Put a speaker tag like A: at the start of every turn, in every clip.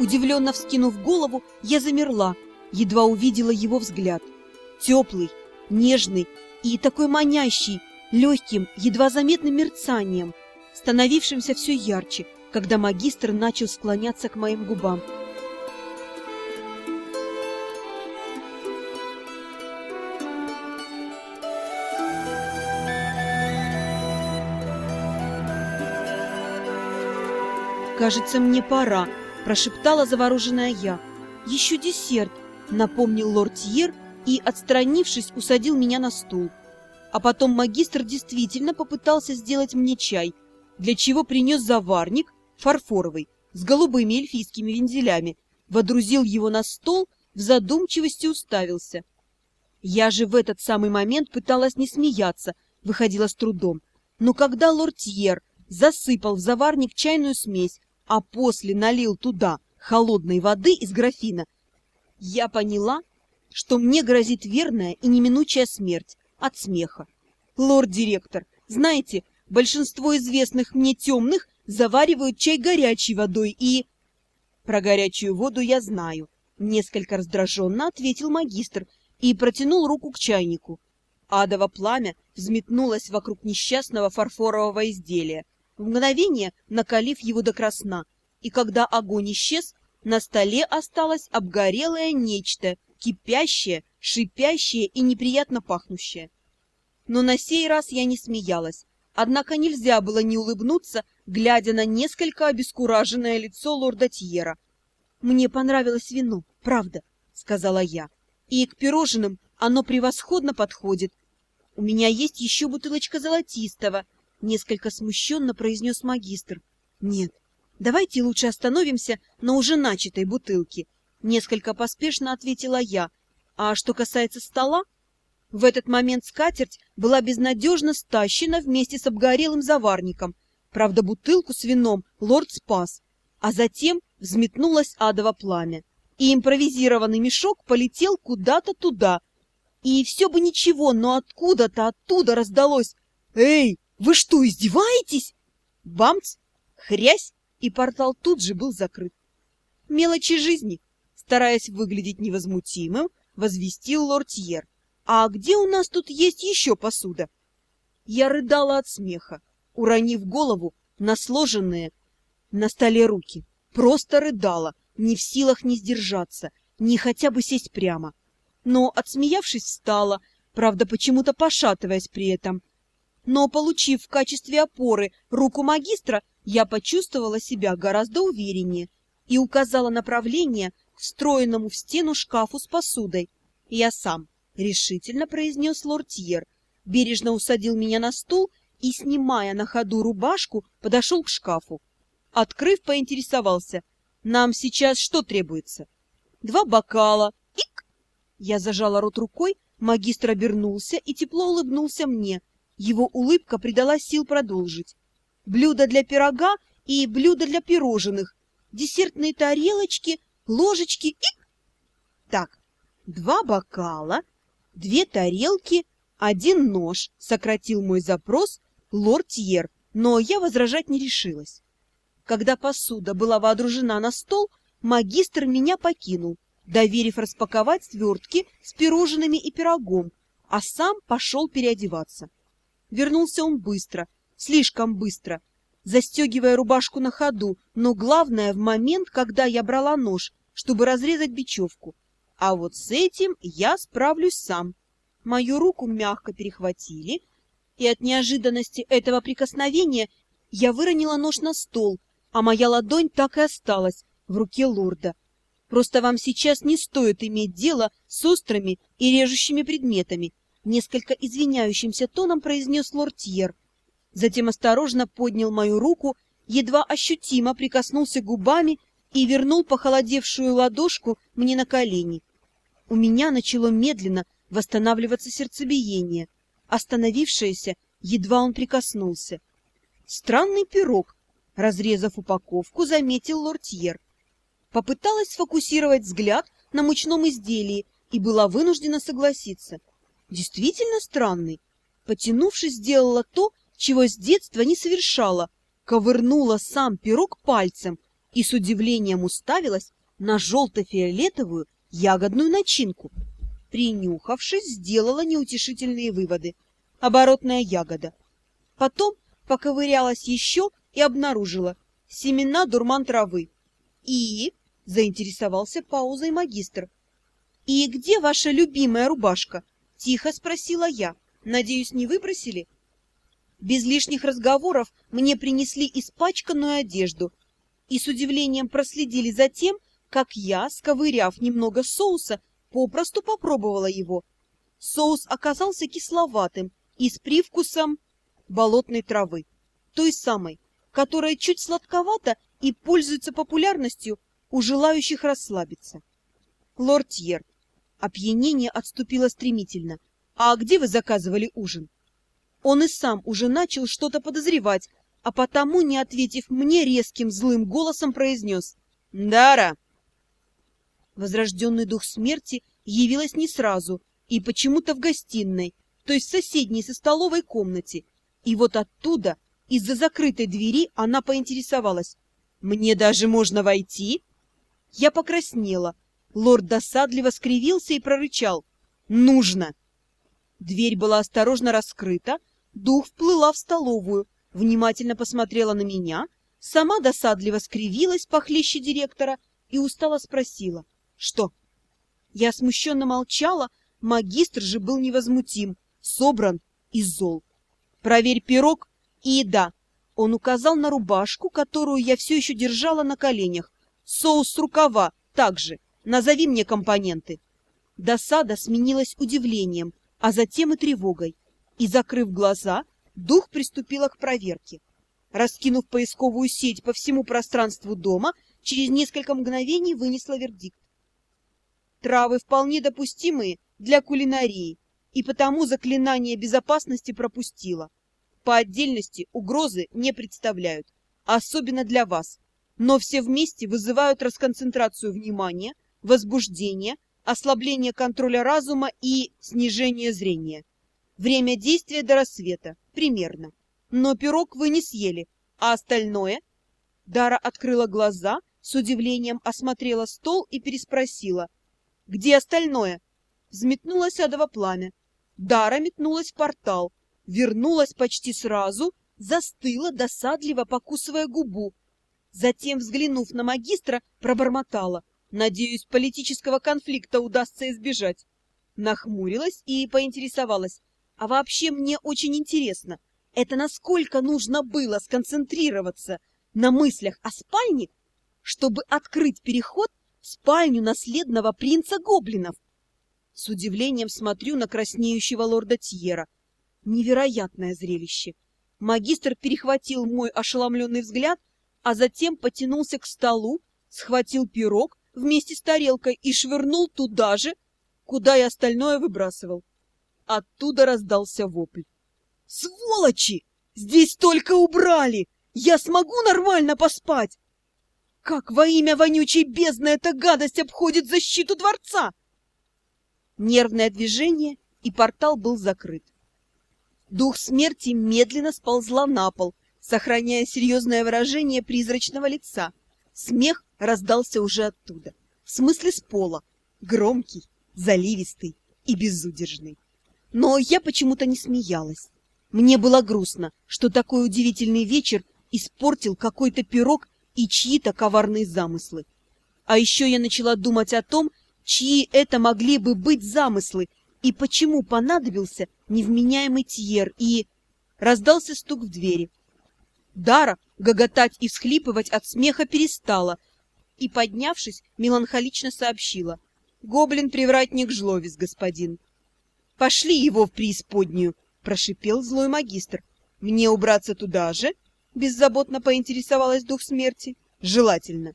A: Удивленно вскинув голову, я замерла, едва увидела его взгляд. Теплый, нежный и такой манящий, легким, едва заметным мерцанием, становившимся все ярче, когда магистр начал склоняться к моим губам. «Кажется, мне пора», – прошептала завороженная я. «Еще десерт», – напомнил лорд Тьер и, отстранившись, усадил меня на стул. А потом магистр действительно попытался сделать мне чай, для чего принес заварник, фарфоровый, с голубыми эльфийскими вензелями, водрузил его на стол, в задумчивости уставился. Я же в этот самый момент пыталась не смеяться, выходила с трудом. Но когда лорд Тьер засыпал в заварник чайную смесь, а после налил туда холодной воды из графина, я поняла, что мне грозит верная и неминучая смерть от смеха. Лорд-директор, знаете, большинство известных мне темных заваривают чай горячей водой и... Про горячую воду я знаю, несколько раздраженно ответил магистр и протянул руку к чайнику. Адово пламя взметнулось вокруг несчастного фарфорового изделия, в мгновение накалив его до красна, и когда огонь исчез, на столе осталось обгорелое нечто, кипящее, шипящее и неприятно пахнущее. Но на сей раз я не смеялась, однако нельзя было не улыбнуться, глядя на несколько обескураженное лицо лорда Тьера. «Мне понравилось вино, правда», — сказала я, — «и к пирожным оно превосходно подходит. У меня есть еще бутылочка золотистого, Несколько смущенно произнес магистр. Нет, давайте лучше остановимся на уже начатой бутылке. Несколько поспешно ответила я. А что касается стола, в этот момент скатерть была безнадежно стащена вместе с обгорелым заварником. Правда, бутылку с вином лорд спас, а затем взметнулось адово пламя, и импровизированный мешок полетел куда-то туда. И все бы ничего, но откуда-то оттуда раздалось «Эй, вы что, издеваетесь? Бамц, хрясь, и портал тут же был закрыт. Мелочи жизни, стараясь выглядеть невозмутимым, возвестил лортьер. А где у нас тут есть еще посуда? Я рыдала от смеха, уронив голову на сложенные на столе руки. Просто рыдала, не в силах не сдержаться, не хотя бы сесть прямо. Но, отсмеявшись, встала, правда, почему-то пошатываясь при этом, но, получив в качестве опоры руку магистра, я почувствовала себя гораздо увереннее и указала направление к встроенному в стену шкафу с посудой. «Я сам», — решительно произнес лортьер, бережно усадил меня на стул и, снимая на ходу рубашку, подошел к шкафу. Открыв, поинтересовался. «Нам сейчас что требуется?» «Два бокала». «Ик!» Я зажала рот рукой, магистр обернулся и тепло улыбнулся мне — его улыбка придала сил продолжить. Блюдо для пирога и блюдо для пирожных, десертные тарелочки, ложечки и... Так, два бокала, две тарелки, один нож, сократил мой запрос лорд Тьер, но я возражать не решилась. Когда посуда была водружена на стол, магистр меня покинул, доверив распаковать свертки с пирожными и пирогом, а сам пошел переодеваться. Вернулся он быстро, слишком быстро, застегивая рубашку на ходу, но главное в момент, когда я брала нож, чтобы разрезать бечевку. А вот с этим я справлюсь сам. Мою руку мягко перехватили, и от неожиданности этого прикосновения я выронила нож на стол, а моя ладонь так и осталась в руке лорда. Просто вам сейчас не стоит иметь дело с острыми и режущими предметами, Несколько извиняющимся тоном произнес лортьер. Затем осторожно поднял мою руку, едва ощутимо прикоснулся губами и вернул похолодевшую ладошку мне на колени. У меня начало медленно восстанавливаться сердцебиение, остановившееся, едва он прикоснулся. Странный пирог, разрезав упаковку, заметил лортьер. Попыталась сфокусировать взгляд на мучном изделии и была вынуждена согласиться — действительно странный. Потянувшись, сделала то, чего с детства не совершала. Ковырнула сам пирог пальцем, и с удивлением уставилась на желто-фиолетовую ягодную начинку. Принюхавшись, сделала неутешительные выводы. Оборотная ягода. Потом поковырялась еще и обнаружила семена дурман травы. И заинтересовался паузой магистр. «И где ваша любимая рубашка?» — тихо спросила я. «Надеюсь, не выбросили?» Без лишних разговоров мне принесли испачканную одежду и с удивлением проследили за тем, как я, сковыряв немного соуса, попросту попробовала его. Соус оказался кисловатым и с привкусом болотной травы, той самой, которая чуть сладковата и пользуется популярностью у желающих расслабиться. Лорд Тьер, опьянение отступило стремительно. «А где вы заказывали ужин?» Он и сам уже начал что-то подозревать, а потому, не ответив мне, резким злым голосом произнес «Дара!» Возрожденный дух смерти явилась не сразу и почему-то в гостиной, то есть в соседней со столовой комнате. И вот оттуда, из-за закрытой двери, она поинтересовалась. «Мне даже можно войти?» Я покраснела. Лорд досадливо скривился и прорычал. «Нужно!» Дверь была осторожно раскрыта, дух вплыла в столовую, внимательно посмотрела на меня, сама досадливо скривилась похлеще директора и устало спросила. «Что?» Я смущенно молчала, магистр же был невозмутим, собран и зол. «Проверь пирог и да». Он указал на рубашку, которую я все еще держала на коленях. «Соус с рукава также. Назови мне компоненты». Досада сменилась удивлением, а затем и тревогой. И, закрыв глаза, дух приступила к проверке. Раскинув поисковую сеть по всему пространству дома, через несколько мгновений вынесла вердикт. Травы вполне допустимые для кулинарии, и потому заклинание безопасности пропустила. По отдельности угрозы не представляют, особенно для вас, но все вместе вызывают расконцентрацию внимания, возбуждение, ослабление контроля разума и снижение зрения. Время действия до рассвета, примерно. Но пирог вы не съели, а остальное... Дара открыла глаза, с удивлением осмотрела стол и переспросила. «Где остальное?» Взметнулось адово пламя. Дара метнулась в портал, вернулась почти сразу, застыла, досадливо покусывая губу. Затем, взглянув на магистра, пробормотала. «Надеюсь, политического конфликта удастся избежать». Нахмурилась и поинтересовалась. «А вообще мне очень интересно, это насколько нужно было сконцентрироваться на мыслях о спальне, чтобы открыть переход в спальню наследного принца гоблинов. С удивлением смотрю на краснеющего лорда Тьера. Невероятное зрелище. Магистр перехватил мой ошеломленный взгляд, а затем потянулся к столу, схватил пирог вместе с тарелкой и швырнул туда же, куда и остальное выбрасывал. Оттуда раздался вопль. Сволочи! Здесь только убрали! Я смогу нормально поспать? Как во имя вонючей бездны эта гадость обходит защиту дворца? Нервное движение, и портал был закрыт. Дух смерти медленно сползла на пол, сохраняя серьезное выражение призрачного лица. Смех раздался уже оттуда, в смысле с пола, громкий, заливистый и безудержный. Но я почему-то не смеялась. Мне было грустно, что такой удивительный вечер испортил какой-то пирог и чьи-то коварные замыслы. А еще я начала думать о том, чьи это могли бы быть замыслы, и почему понадобился невменяемый Тьер, и... Раздался стук в двери. Дара гоготать и всхлипывать от смеха перестала, и, поднявшись, меланхолично сообщила. «Гоблин-привратник Жловис, господин». «Пошли его в преисподнюю!» — прошипел злой магистр. «Мне убраться туда же?» — беззаботно поинтересовалась дух смерти. «Желательно».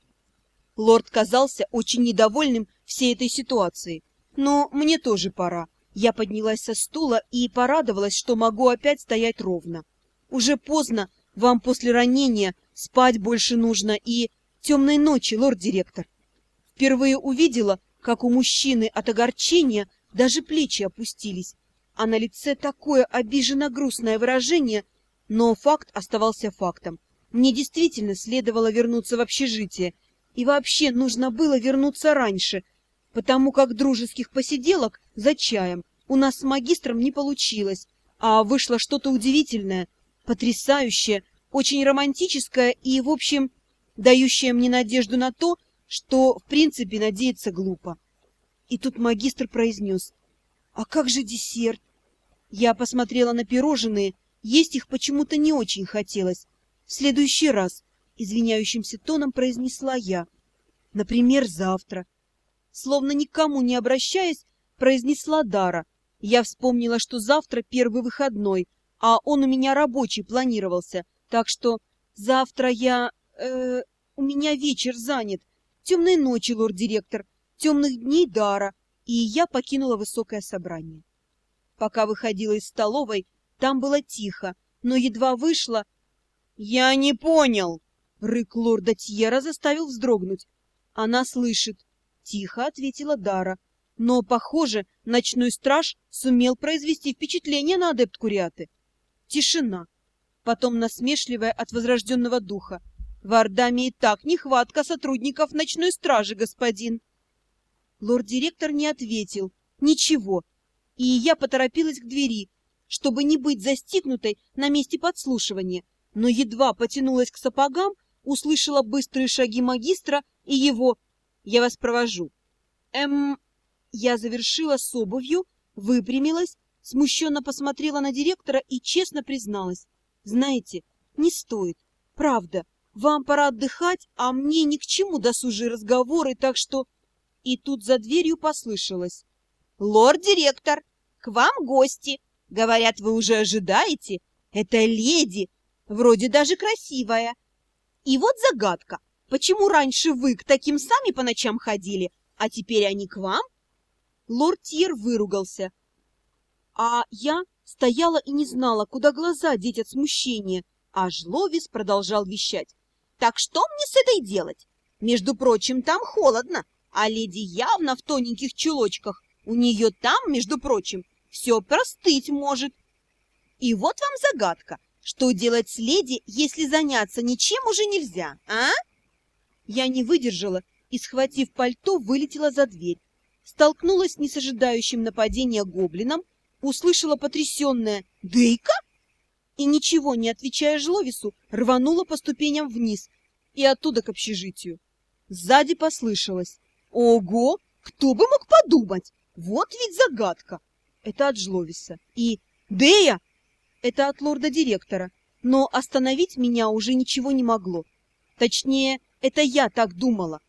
A: Лорд казался очень недовольным всей этой ситуацией. «Но мне тоже пора». Я поднялась со стула и порадовалась, что могу опять стоять ровно. «Уже поздно, вам после ранения спать больше нужно и...» «Темной ночи, лорд-директор». Впервые увидела, как у мужчины от огорчения даже плечи опустились, а на лице такое обиженно-грустное выражение, но факт оставался фактом. Мне действительно следовало вернуться в общежитие, и вообще нужно было вернуться раньше, потому как дружеских посиделок за чаем у нас с магистром не получилось, а вышло что-то удивительное, потрясающее, очень романтическое и, в общем, дающее мне надежду на то, что, в принципе, надеяться глупо. И тут магистр произнес, «А как же десерт?» Я посмотрела на пирожные, есть их почему-то не очень хотелось. В следующий раз, извиняющимся тоном произнесла я, например, завтра. Словно никому не обращаясь, произнесла Дара. Я вспомнила, что завтра первый выходной, а он у меня рабочий планировался, так что завтра я... Э, у меня вечер занят. Темной ночи, лорд-директор, темных дней Дара, и я покинула высокое собрание. Пока выходила из столовой, там было тихо, но едва вышла... — Я не понял! — рык лорда Тьера заставил вздрогнуть. Она слышит. Тихо ответила Дара. Но, похоже, ночной страж сумел произвести впечатление на адепт Куриаты. Тишина. Потом насмешливая от возрожденного духа. В Ардаме и так нехватка сотрудников ночной стражи, господин. Лорд-директор не ответил. Ничего. И я поторопилась к двери, чтобы не быть застигнутой на месте подслушивания, но едва потянулась к сапогам, услышала быстрые шаги магистра и его «Я вас провожу». Эм... Я завершила с обувью, выпрямилась, смущенно посмотрела на директора и честно призналась. «Знаете, не стоит. Правда. Вам пора отдыхать, а мне ни к чему досужие разговоры, так что...» И тут за дверью послышалось. «Лорд-директор, к вам гости!» Говорят, вы уже ожидаете? Это леди, вроде даже красивая. И вот загадка. Почему раньше вы к таким сами по ночам ходили, а теперь они к вам? Лорд Тьер выругался. А я стояла и не знала, куда глаза деть от смущения, а Жловис продолжал вещать. Так что мне с этой делать? Между прочим, там холодно, а леди явно в тоненьких чулочках. У нее там, между прочим, все простыть может. И вот вам загадка. Что делать с леди, если заняться ничем уже нельзя, а? Я не выдержала и, схватив пальто, вылетела за дверь. Столкнулась с ожидающим нападения гоблином, услышала потрясенное «Дейка?» и, ничего не отвечая Жловису, рванула по ступеням вниз и оттуда к общежитию. Сзади послышалось «Ого! Кто бы мог подумать? Вот ведь загадка!» это от Жловиса. И «Дея!» — это от лорда-директора. Но остановить меня уже ничего не могло. Точнее, это я так думала.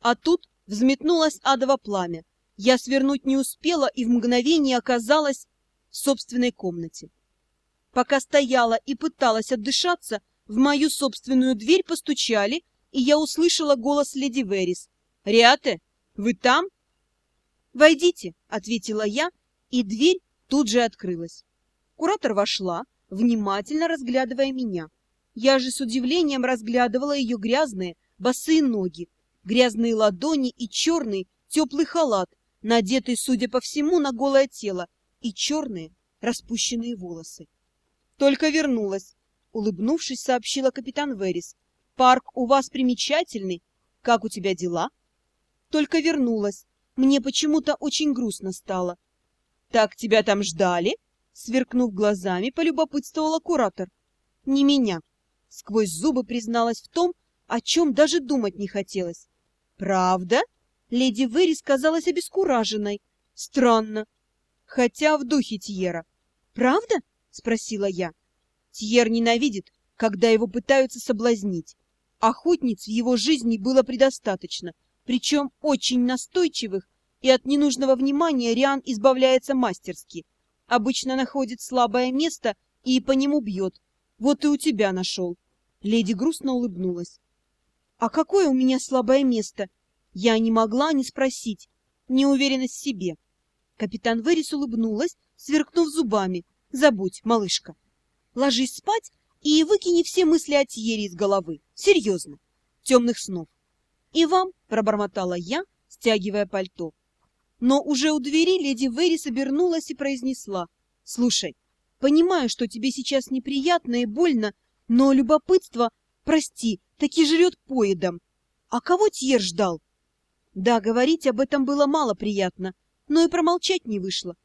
A: А тут взметнулось адово пламя. Я свернуть не успела и в мгновение оказалась в собственной комнате. Пока стояла и пыталась отдышаться, в мою собственную дверь постучали, и я услышала голос леди Верис. «Риате, вы там?» «Войдите», — ответила я, и дверь тут же открылась. Куратор вошла, внимательно разглядывая меня. Я же с удивлением разглядывала ее грязные, босые ноги, грязные ладони и черный, теплый халат, надетый, судя по всему, на голое тело, и черные, распущенные волосы. Только вернулась, улыбнувшись, сообщила капитан Верис. Парк у вас примечательный. Как у тебя дела? Только вернулась. Мне почему-то очень грустно стало. «Так тебя там ждали?» Сверкнув глазами, полюбопытствовала куратор. «Не меня!» Сквозь зубы призналась в том, о чем даже думать не хотелось. «Правда?» Леди Верис казалась обескураженной. «Странно. Хотя в духе Тьера». «Правда?» — спросила я. Тьер ненавидит, когда его пытаются соблазнить. Охотниц в его жизни было предостаточно, причем очень настойчивых и от ненужного внимания Риан избавляется мастерски. Обычно находит слабое место и по нему бьет. Вот и у тебя нашел. Леди грустно улыбнулась. А какое у меня слабое место? Я не могла не спросить. Неуверенность в себе. Капитан Верис улыбнулась, сверкнув зубами. Забудь, малышка. Ложись спать и выкини все мысли о Тьере из головы. Серьезно. Темных снов. И вам, пробормотала я, стягивая пальто. Но уже у двери леди Верис обернулась и произнесла. «Слушай, понимаю, что тебе сейчас неприятно и больно, но любопытство прости, таки жрет поедом. А кого Тьер ждал? Да, говорить об этом было мало приятно, но и промолчать не вышло.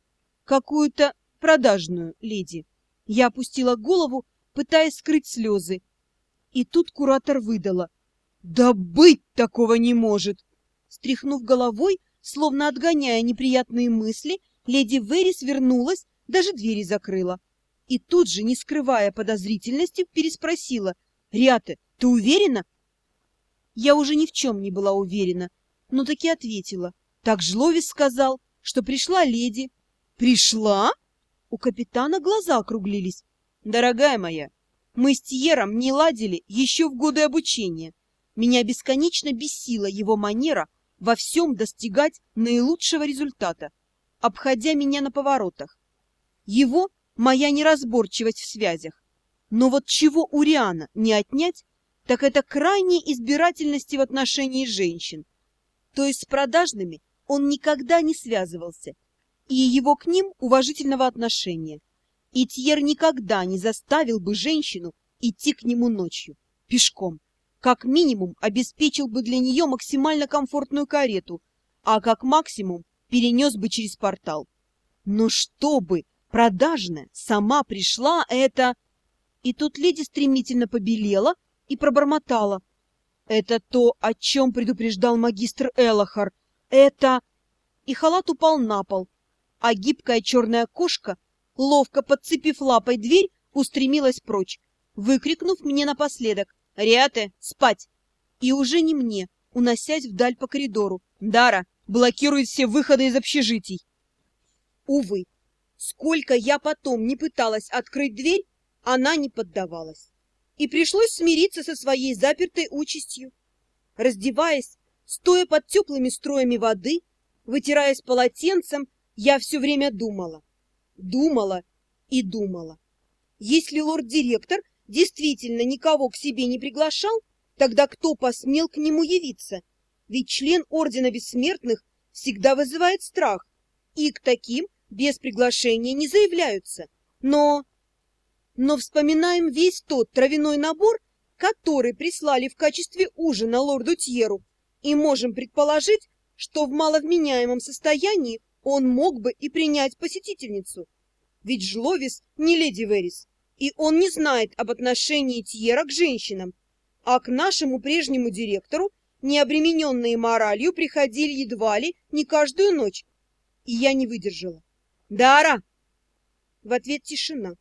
A: Какую-то продажную леди. Я опустила голову, пытаясь скрыть слезы. И тут куратор выдала. «Да быть такого не может!» Стряхнув головой, словно отгоняя неприятные мысли, леди Верис вернулась, даже двери закрыла. И тут же, не скрывая подозрительности, переспросила. «Риате, ты уверена?» Я уже ни в чем не была уверена, но таки ответила. Так Жловис сказал, что пришла леди. «Пришла?» У капитана глаза округлились. «Дорогая моя, мы с Тьером не ладили еще в годы обучения. Меня бесконечно бесила его манера во всем достигать наилучшего результата, обходя меня на поворотах. Его — моя неразборчивость в связях. Но вот чего у Риана не отнять, так это крайней избирательности в отношении женщин. То есть с продажными он никогда не связывался, и его к ним уважительного отношения. И Тьер никогда не заставил бы женщину идти к нему ночью, пешком. Как минимум обеспечил бы для нее максимально комфортную карету, а как максимум перенес бы через портал. Но чтобы продажная сама пришла, это... И тут леди стремительно побелела и пробормотала. Это то, о чем предупреждал магистр Элохар. Это... И халат упал на пол, а гибкая черная кошка ловко подцепив лапой дверь, устремилась прочь, выкрикнув мне напоследок «Риате, спать!» И уже не мне, уносясь вдаль по коридору. «Дара, блокирует все выходы из общежитий!» Увы, сколько я потом не пыталась открыть дверь, она не поддавалась. И пришлось смириться со своей запертой участью. Раздеваясь, стоя под теплыми строями воды, вытираясь полотенцем, я все время думала. Думала и думала. Если лорд-директор действительно никого к себе не приглашал, тогда кто посмел к нему явиться? Ведь член Ордена Бессмертных всегда вызывает страх, и к таким без приглашения не заявляются. Но... Но вспоминаем весь тот травяной набор, который прислали в качестве ужина лорду Тьеру, и можем предположить, что в маловменяемом состоянии он мог бы и принять посетительницу. Ведь Жловис не леди Верис, и он не знает об отношении Тьера к женщинам, а к нашему прежнему директору, необремененные моралью, приходили едва ли не каждую ночь. И я не выдержала. «Дара!» В ответ тишина.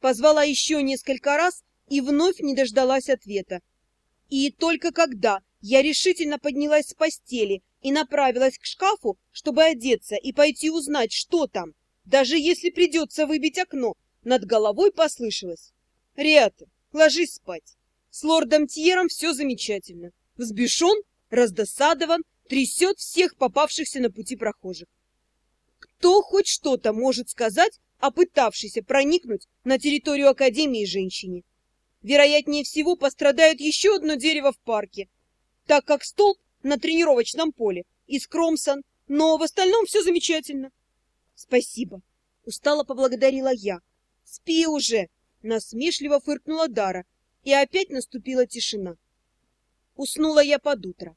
A: Позвала еще несколько раз и вновь не дождалась ответа. И только когда я решительно поднялась с постели и направилась к шкафу, чтобы одеться и пойти узнать, что там. Даже если придется выбить окно, над головой послышалось. «Риата, ложись спать. С лордом Тьером все замечательно. Взбешен, раздосадован, трясет всех попавшихся на пути прохожих. Кто хоть что-то может сказать о пытавшейся проникнуть на территорию Академии женщине? Вероятнее всего пострадает еще одно дерево в парке, так как столб на тренировочном поле из Кромсон, но в остальном все замечательно. Спасибо. Устало поблагодарила я. Спи уже! Насмешливо фыркнула Дара, и опять наступила тишина. Уснула я под утро.